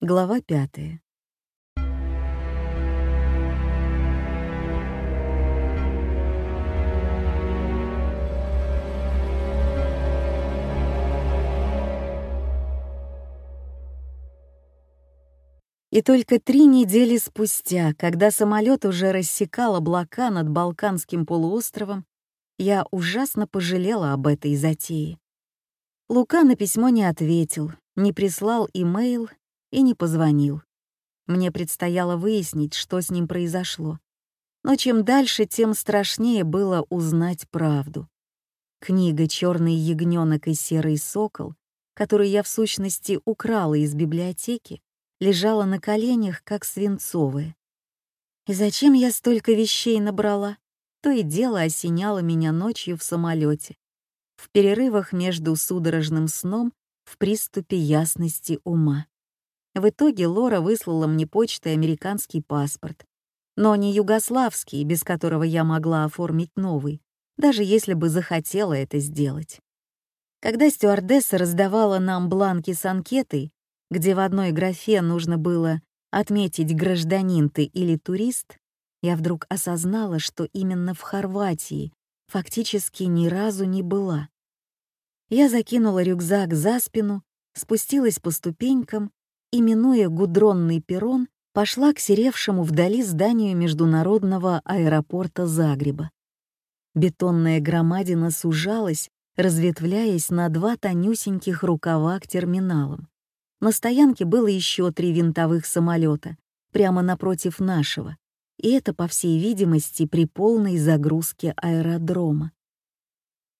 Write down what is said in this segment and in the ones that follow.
Глава пятая. И только три недели спустя, когда самолет уже рассекал облака над Балканским полуостровом, я ужасно пожалела об этой затее. Лука на письмо не ответил, не прислал имейл и не позвонил. Мне предстояло выяснить, что с ним произошло. Но чем дальше, тем страшнее было узнать правду. Книга «Черный ягненок и серый сокол», которую я в сущности украла из библиотеки, лежала на коленях, как свинцовая. И зачем я столько вещей набрала? То и дело осеняло меня ночью в самолете, в перерывах между судорожным сном в приступе ясности ума. В итоге Лора выслала мне почтой американский паспорт, но не югославский, без которого я могла оформить новый, даже если бы захотела это сделать. Когда стюардесса раздавала нам бланки с анкетой, где в одной графе нужно было отметить гражданин ты или турист, я вдруг осознала, что именно в Хорватии фактически ни разу не была. Я закинула рюкзак за спину, спустилась по ступенькам и, минуя гудронный перрон, пошла к серевшему вдали зданию международного аэропорта Загреба. Бетонная громадина сужалась, разветвляясь на два тонюсеньких рукава к терминалам. На стоянке было еще три винтовых самолета, прямо напротив нашего, и это, по всей видимости, при полной загрузке аэродрома.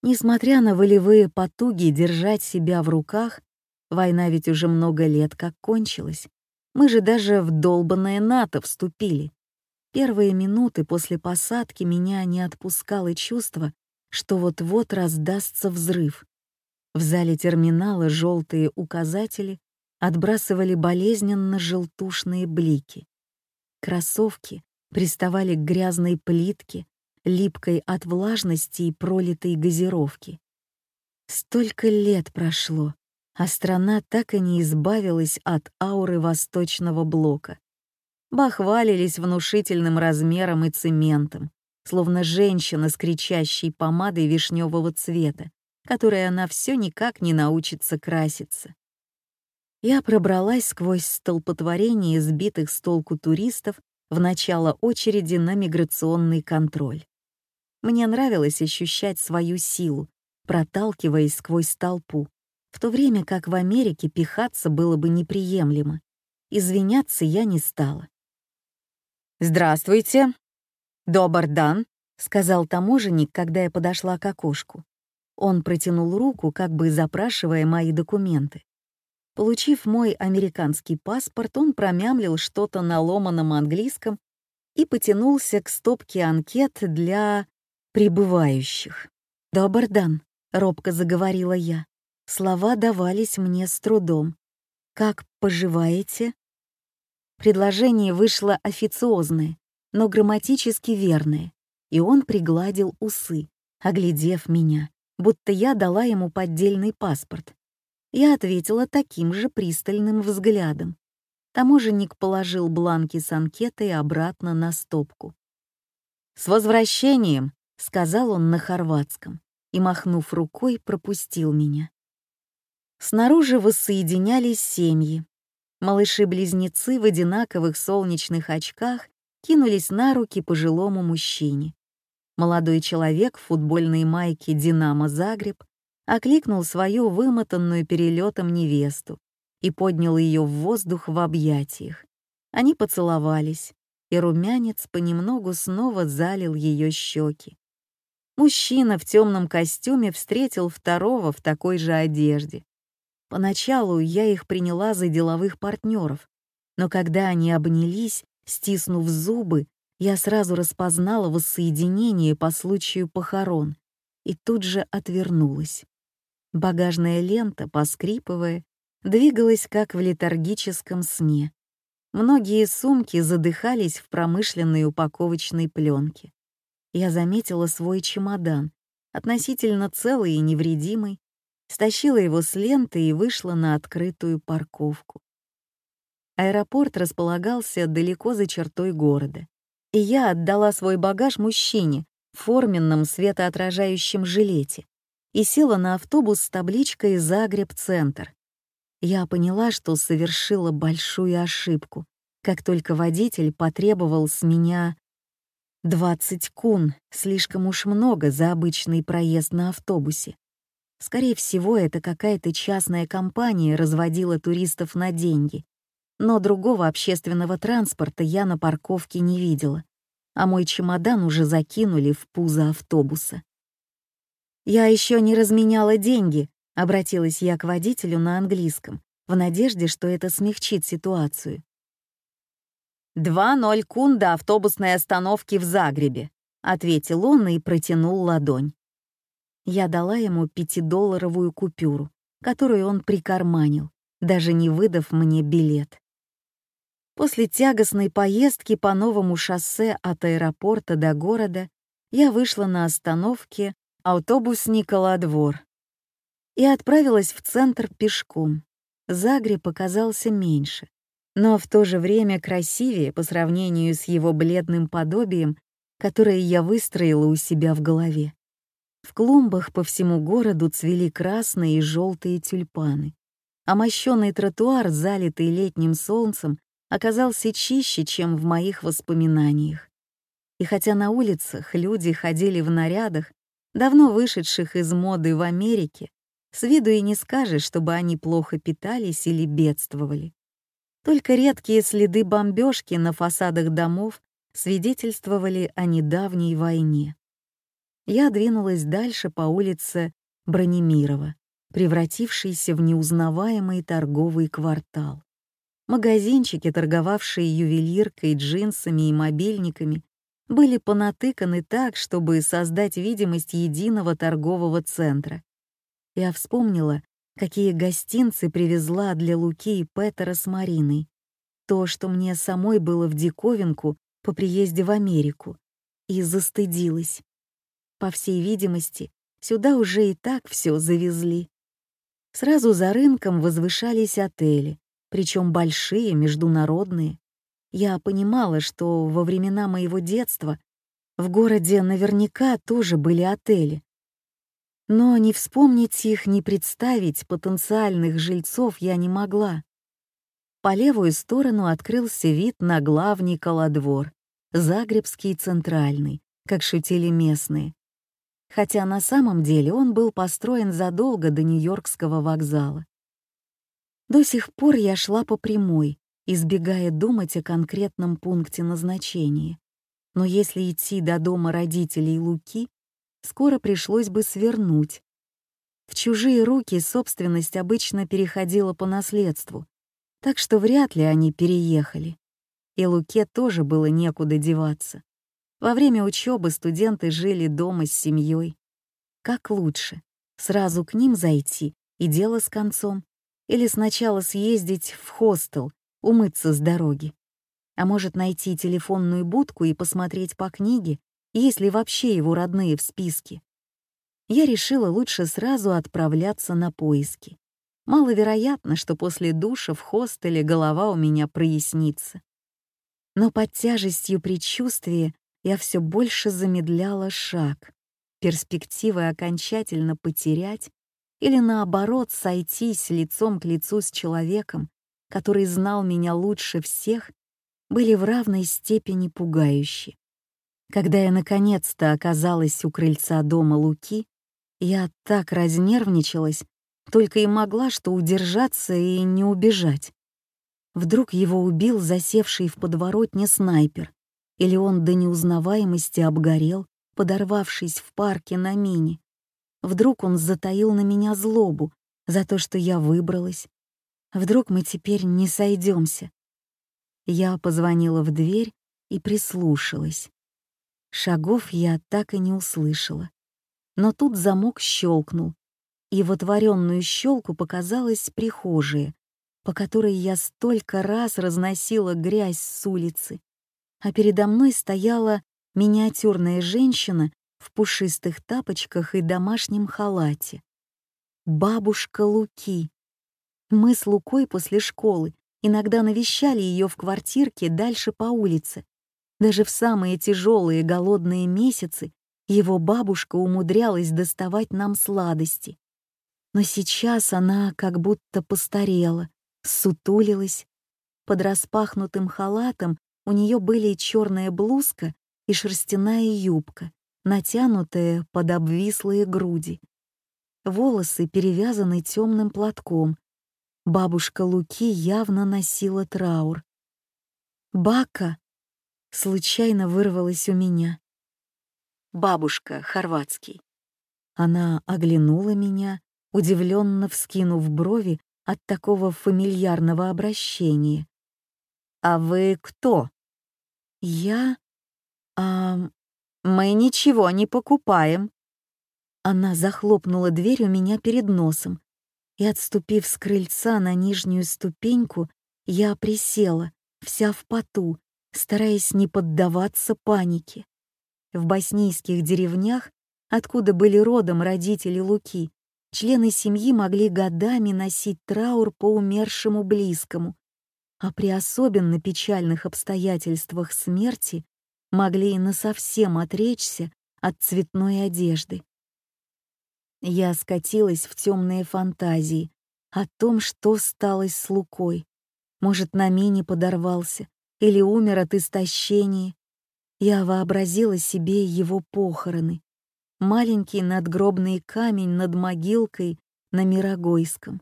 Несмотря на волевые потуги держать себя в руках, война ведь уже много лет как кончилась. Мы же даже в долбанное НАТО вступили. Первые минуты после посадки меня не отпускало чувство, что вот-вот раздастся взрыв. В зале терминала желтые указатели отбрасывали болезненно желтушные блики. Кроссовки приставали к грязной плитке, липкой от влажности и пролитой газировки. Столько лет прошло, а страна так и не избавилась от ауры восточного блока. Бахвалились внушительным размером и цементом, словно женщина с кричащей помадой вишневого цвета, которой она все никак не научится краситься. Я пробралась сквозь столпотворение сбитых с толку туристов в начало очереди на миграционный контроль. Мне нравилось ощущать свою силу, проталкиваясь сквозь толпу, в то время как в Америке пихаться было бы неприемлемо. Извиняться я не стала. «Здравствуйте!» «Добр дан», — сказал таможенник, когда я подошла к окошку. Он протянул руку, как бы запрашивая мои документы. Получив мой американский паспорт, он промямлил что-то на ломаном английском и потянулся к стопке анкет для прибывающих. «Добр дан», — робко заговорила я. Слова давались мне с трудом. «Как поживаете?» Предложение вышло официозное, но грамматически верное, и он пригладил усы, оглядев меня, будто я дала ему поддельный паспорт. Я ответила таким же пристальным взглядом. Таможенник положил бланки с анкетой обратно на стопку. «С возвращением!» — сказал он на хорватском и, махнув рукой, пропустил меня. Снаружи воссоединялись семьи. Малыши-близнецы в одинаковых солнечных очках кинулись на руки пожилому мужчине. Молодой человек в футбольной майке «Динамо Загреб» окликнул свою вымотанную перелетом невесту и поднял ее в воздух в объятиях. Они поцеловались, и румянец понемногу снова залил ее щеки. Мужчина в темном костюме встретил второго в такой же одежде. Поначалу я их приняла за деловых партнеров, но когда они обнялись, стиснув зубы, я сразу распознала воссоединение по случаю похорон и тут же отвернулась. Багажная лента, поскрипывая, двигалась как в летаргическом сне. Многие сумки задыхались в промышленной упаковочной пленке. Я заметила свой чемодан, относительно целый и невредимый, стащила его с ленты и вышла на открытую парковку. Аэропорт располагался далеко за чертой города, и я отдала свой багаж мужчине в форменном светоотражающем жилете и села на автобус с табличкой «Загреб-центр». Я поняла, что совершила большую ошибку, как только водитель потребовал с меня 20 кун, слишком уж много за обычный проезд на автобусе. Скорее всего, это какая-то частная компания разводила туристов на деньги. Но другого общественного транспорта я на парковке не видела, а мой чемодан уже закинули в пузо автобуса. «Я еще не разменяла деньги», — обратилась я к водителю на английском, в надежде, что это смягчит ситуацию. «Два ноль кун до автобусной остановки в Загребе», — ответил он и протянул ладонь. Я дала ему пятидолларовую купюру, которую он прикарманил, даже не выдав мне билет. После тягостной поездки по новому шоссе от аэропорта до города я вышла на остановке автобус Никола-двор и отправилась в центр пешком. Загреб показался меньше, но в то же время красивее по сравнению с его бледным подобием, которое я выстроила у себя в голове. В клумбах по всему городу цвели красные и желтые тюльпаны, а мощёный тротуар, залитый летним солнцем, оказался чище, чем в моих воспоминаниях. И хотя на улицах люди ходили в нарядах, давно вышедших из моды в Америке, с виду и не скажешь, чтобы они плохо питались или бедствовали. Только редкие следы бомбежки на фасадах домов свидетельствовали о недавней войне я двинулась дальше по улице Бронемирова, превратившейся в неузнаваемый торговый квартал. Магазинчики, торговавшие ювелиркой, джинсами и мобильниками, были понатыканы так, чтобы создать видимость единого торгового центра. Я вспомнила, какие гостинцы привезла для Луки и Петера с Мариной. То, что мне самой было в диковинку по приезде в Америку. И застыдилась. По всей видимости, сюда уже и так все завезли. Сразу за рынком возвышались отели, причем большие, международные. Я понимала, что во времена моего детства в городе наверняка тоже были отели. Но не вспомнить их, не представить потенциальных жильцов я не могла. По левую сторону открылся вид на главный колодвор, Загребский центральный, как шутили местные хотя на самом деле он был построен задолго до Нью-Йоркского вокзала. До сих пор я шла по прямой, избегая думать о конкретном пункте назначения. Но если идти до дома родителей Луки, скоро пришлось бы свернуть. В чужие руки собственность обычно переходила по наследству, так что вряд ли они переехали. И Луке тоже было некуда деваться. Во время учебы студенты жили дома с семьей. Как лучше? Сразу к ним зайти и дело с концом? Или сначала съездить в хостел, умыться с дороги? А может найти телефонную будку и посмотреть по книге, есть ли вообще его родные в списке? Я решила лучше сразу отправляться на поиски. Маловероятно, что после душа в хостеле голова у меня прояснится. Но под тяжестью предчувствия я все больше замедляла шаг. Перспективы окончательно потерять или наоборот сойтись лицом к лицу с человеком, который знал меня лучше всех, были в равной степени пугающие. Когда я наконец-то оказалась у крыльца дома Луки, я так разнервничалась, только и могла что удержаться и не убежать. Вдруг его убил засевший в подворотне снайпер, или он до неузнаваемости обгорел, подорвавшись в парке на мини. Вдруг он затаил на меня злобу за то, что я выбралась. Вдруг мы теперь не сойдемся. Я позвонила в дверь и прислушалась. Шагов я так и не услышала. Но тут замок щелкнул, и в отворенную щелку показалась прихожая, по которой я столько раз разносила грязь с улицы а передо мной стояла миниатюрная женщина в пушистых тапочках и домашнем халате. Бабушка Луки. Мы с Лукой после школы иногда навещали ее в квартирке дальше по улице. Даже в самые тяжелые голодные месяцы его бабушка умудрялась доставать нам сладости. Но сейчас она как будто постарела, сутулилась. Под распахнутым халатом у нее были черная блузка и шерстяная юбка, натянутая под обвислые груди. Волосы перевязаны темным платком. Бабушка Луки явно носила траур. «Бака!» — случайно вырвалась у меня. «Бабушка, хорватский». Она оглянула меня, удивленно вскинув брови от такого фамильярного обращения. «А вы кто?» «Я... А... Мы ничего не покупаем». Она захлопнула дверь у меня перед носом, и, отступив с крыльца на нижнюю ступеньку, я присела, вся в поту, стараясь не поддаваться панике. В боснийских деревнях, откуда были родом родители Луки, члены семьи могли годами носить траур по умершему близкому, а при особенно печальных обстоятельствах смерти могли и насовсем отречься от цветной одежды. Я скатилась в темные фантазии о том, что сталось с Лукой. Может, на мине подорвался или умер от истощения. Я вообразила себе его похороны. Маленький надгробный камень над могилкой на Мирогойском.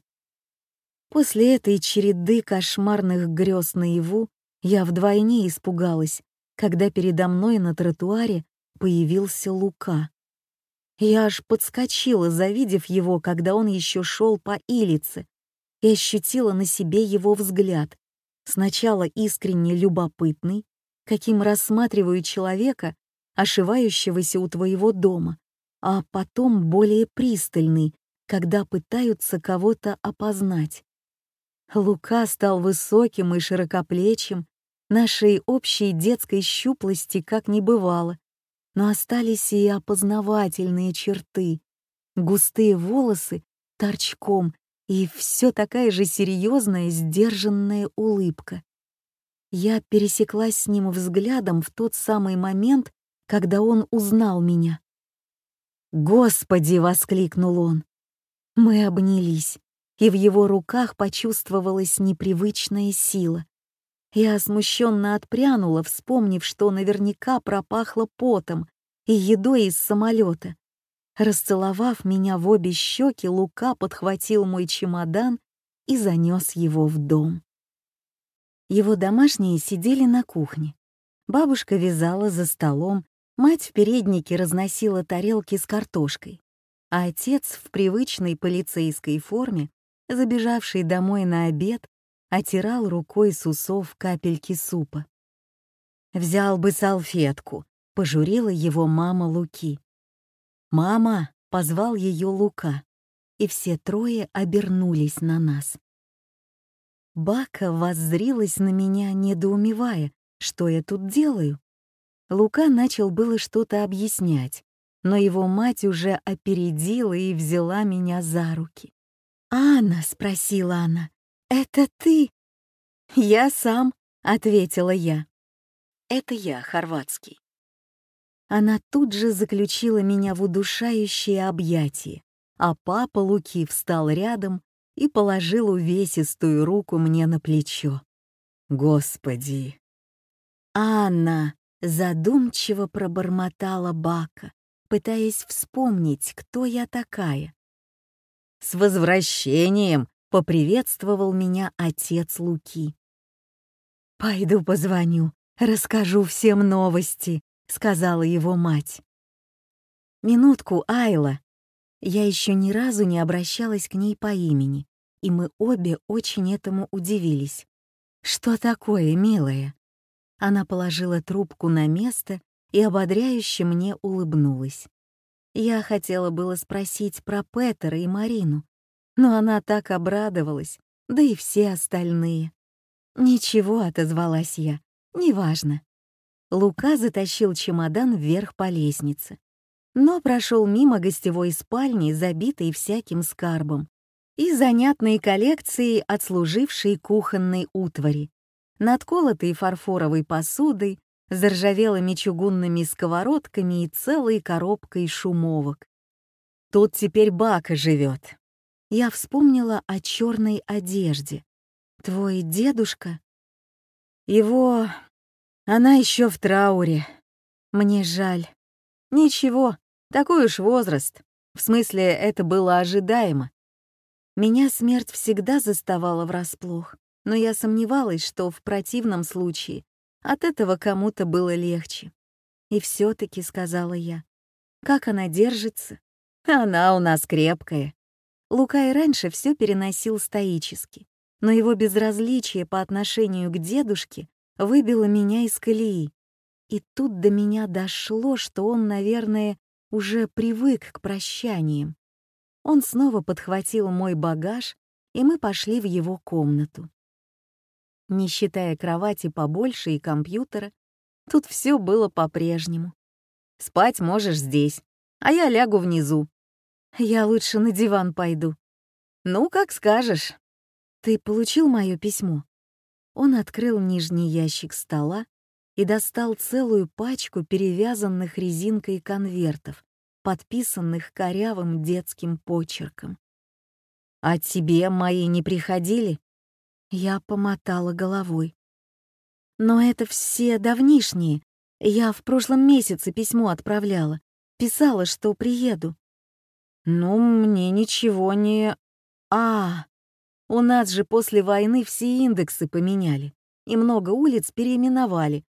После этой череды кошмарных грез наяву я вдвойне испугалась, когда передо мной на тротуаре появился Лука. Я аж подскочила, завидев его, когда он еще шел по Илице, и ощутила на себе его взгляд, сначала искренне любопытный, каким рассматриваю человека, ошивающегося у твоего дома, а потом более пристальный, когда пытаются кого-то опознать. Лука стал высоким и широкоплечим, нашей общей детской щуплости как не бывало, но остались и опознавательные черты, густые волосы торчком и все такая же серьезная, сдержанная улыбка. Я пересеклась с ним взглядом в тот самый момент, когда он узнал меня. «Господи!» — воскликнул он. Мы обнялись и в его руках почувствовалась непривычная сила. Я смущенно отпрянула, вспомнив, что наверняка пропахло потом и едой из самолета. Расцеловав меня в обе щеки, Лука подхватил мой чемодан и занес его в дом. Его домашние сидели на кухне. Бабушка вязала за столом, мать в переднике разносила тарелки с картошкой, а отец в привычной полицейской форме забежавший домой на обед, отирал рукой с усов капельки супа. «Взял бы салфетку», — пожурила его мама Луки. «Мама!» — позвал ее Лука, и все трое обернулись на нас. Бака воззрилась на меня, недоумевая, что я тут делаю. Лука начал было что-то объяснять, но его мать уже опередила и взяла меня за руки. «Анна?» — спросила она. «Это ты?» «Я сам», — ответила я. «Это я, хорватский». Она тут же заключила меня в удушающее объятие, а папа Луки встал рядом и положил увесистую руку мне на плечо. «Господи!» «Анна!» — задумчиво пробормотала Бака, пытаясь вспомнить, кто я такая. «С возвращением!» — поприветствовал меня отец Луки. «Пойду позвоню, расскажу всем новости», — сказала его мать. «Минутку, Айла». Я еще ни разу не обращалась к ней по имени, и мы обе очень этому удивились. «Что такое, милая?» Она положила трубку на место и ободряюще мне улыбнулась. Я хотела было спросить про Петера и Марину, но она так обрадовалась, да и все остальные. «Ничего», — отозвалась я, — «неважно». Лука затащил чемодан вверх по лестнице, но прошел мимо гостевой спальни, забитой всяким скарбом, и занятной коллекцией отслужившей кухонной утвари, надколотой фарфоровой посудой, заржавелыми чугунными сковородками и целой коробкой шумовок. Тут теперь Бака живет. Я вспомнила о черной одежде. Твой дедушка? Его... Она еще в трауре. Мне жаль. Ничего, такой уж возраст. В смысле, это было ожидаемо. Меня смерть всегда заставала врасплох, но я сомневалась, что в противном случае от этого кому-то было легче. И все таки сказала я, как она держится? Она у нас крепкая. Лука и раньше все переносил стоически, но его безразличие по отношению к дедушке выбило меня из колеи. И тут до меня дошло, что он, наверное, уже привык к прощаниям. Он снова подхватил мой багаж, и мы пошли в его комнату. Не считая кровати побольше и компьютера, тут все было по-прежнему. Спать можешь здесь, а я лягу внизу. Я лучше на диван пойду. Ну, как скажешь. Ты получил мое письмо? Он открыл нижний ящик стола и достал целую пачку перевязанных резинкой конвертов, подписанных корявым детским почерком. «А тебе мои не приходили?» Я помотала головой. «Но это все давнишние. Я в прошлом месяце письмо отправляла. Писала, что приеду». «Ну, мне ничего не...» «А, у нас же после войны все индексы поменяли, и много улиц переименовали.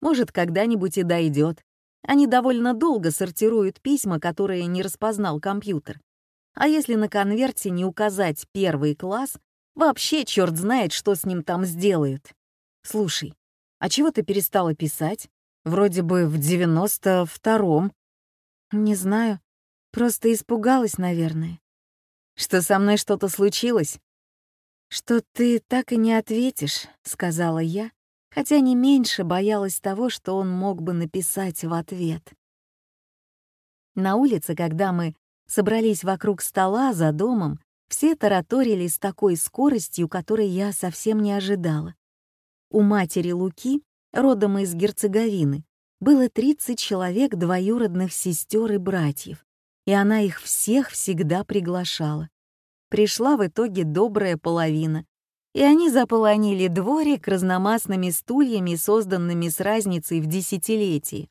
Может, когда-нибудь и дойдет. Они довольно долго сортируют письма, которые не распознал компьютер. А если на конверте не указать первый класс, вообще черт знает, что с ним там сделают. Слушай, а чего ты перестала писать? Вроде бы в девяносто втором. Не знаю, просто испугалась, наверное. Что со мной что-то случилось? Что ты так и не ответишь, сказала я, хотя не меньше боялась того, что он мог бы написать в ответ. На улице, когда мы собрались вокруг стола за домом, все тараторили с такой скоростью, которой я совсем не ожидала. У матери Луки, родом из Герцеговины, было 30 человек двоюродных сестер и братьев, и она их всех всегда приглашала. Пришла в итоге добрая половина, и они заполонили дворик разномастными стульями, созданными с разницей в десятилетии.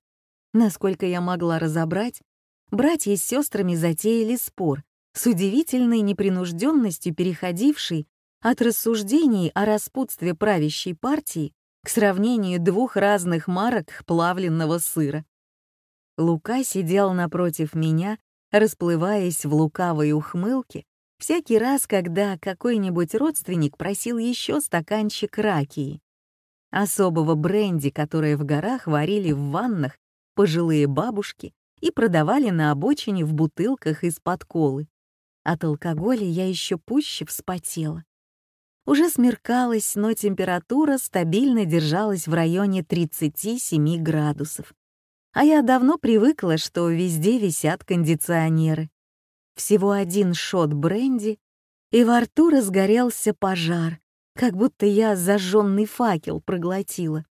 Насколько я могла разобрать, братья с сестрами затеяли спор, с удивительной непринужденностью переходивший от рассуждений о распутстве правящей партии к сравнению двух разных марок плавленного сыра. Лука сидел напротив меня, расплываясь в лукавой ухмылке Всякий раз, когда какой-нибудь родственник просил еще стаканчик ракии, особого бренди, которое в горах варили в ваннах пожилые бабушки и продавали на обочине в бутылках из-под колы. От алкоголя я еще пуще вспотела. Уже смеркалось, но температура стабильно держалась в районе 37 градусов. А я давно привыкла, что везде висят кондиционеры. Всего один шот бренди, и во рту разгорелся пожар, как будто я зажженный факел проглотила.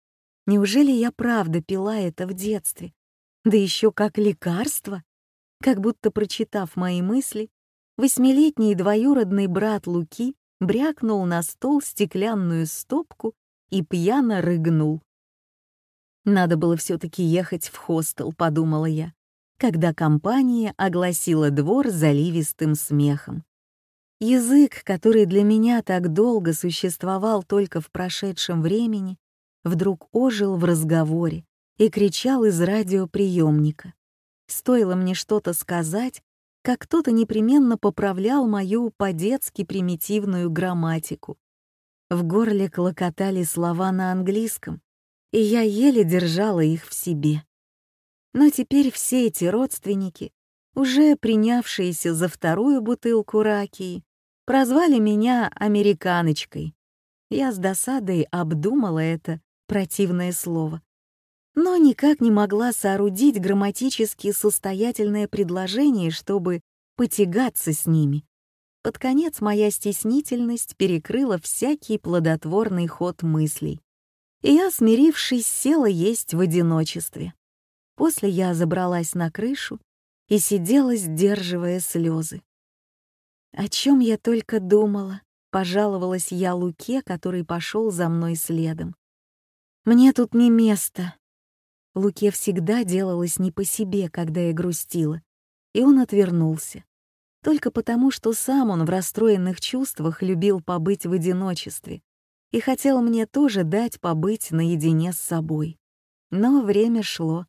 Неужели я правда пила это в детстве? Да еще как лекарство? Как будто, прочитав мои мысли, восьмилетний двоюродный брат Луки брякнул на стол стеклянную стопку и пьяно рыгнул. Надо было все-таки ехать в хостел, подумала я когда компания огласила двор заливистым смехом. Язык, который для меня так долго существовал только в прошедшем времени, вдруг ожил в разговоре и кричал из радиоприемника. Стоило мне что-то сказать, как кто-то непременно поправлял мою по-детски примитивную грамматику. В горле клокотали слова на английском, и я еле держала их в себе. Но теперь все эти родственники, уже принявшиеся за вторую бутылку ракии, прозвали меня «американочкой». Я с досадой обдумала это противное слово, но никак не могла соорудить грамматически состоятельное предложение, чтобы потягаться с ними. Под конец моя стеснительность перекрыла всякий плодотворный ход мыслей, и я, смирившись, села есть в одиночестве. После я забралась на крышу и сидела, сдерживая слезы. О чем я только думала, пожаловалась я Луке, который пошел за мной следом. Мне тут не место. Луке всегда делалось не по себе, когда я грустила, и он отвернулся. Только потому, что сам он в расстроенных чувствах любил побыть в одиночестве, и хотел мне тоже дать побыть наедине с собой. Но время шло,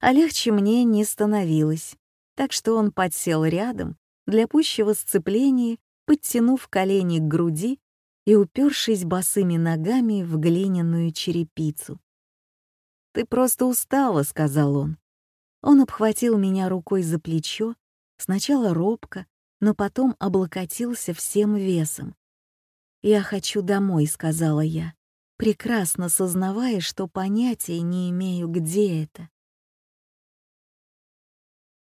а легче мне не становилось, так что он подсел рядом для пущего сцепления, подтянув колени к груди и упершись босыми ногами в глиняную черепицу. «Ты просто устала», — сказал он. Он обхватил меня рукой за плечо, сначала робко, но потом облокотился всем весом, «Я хочу домой», — сказала я, прекрасно сознавая, что понятия не имею, где это.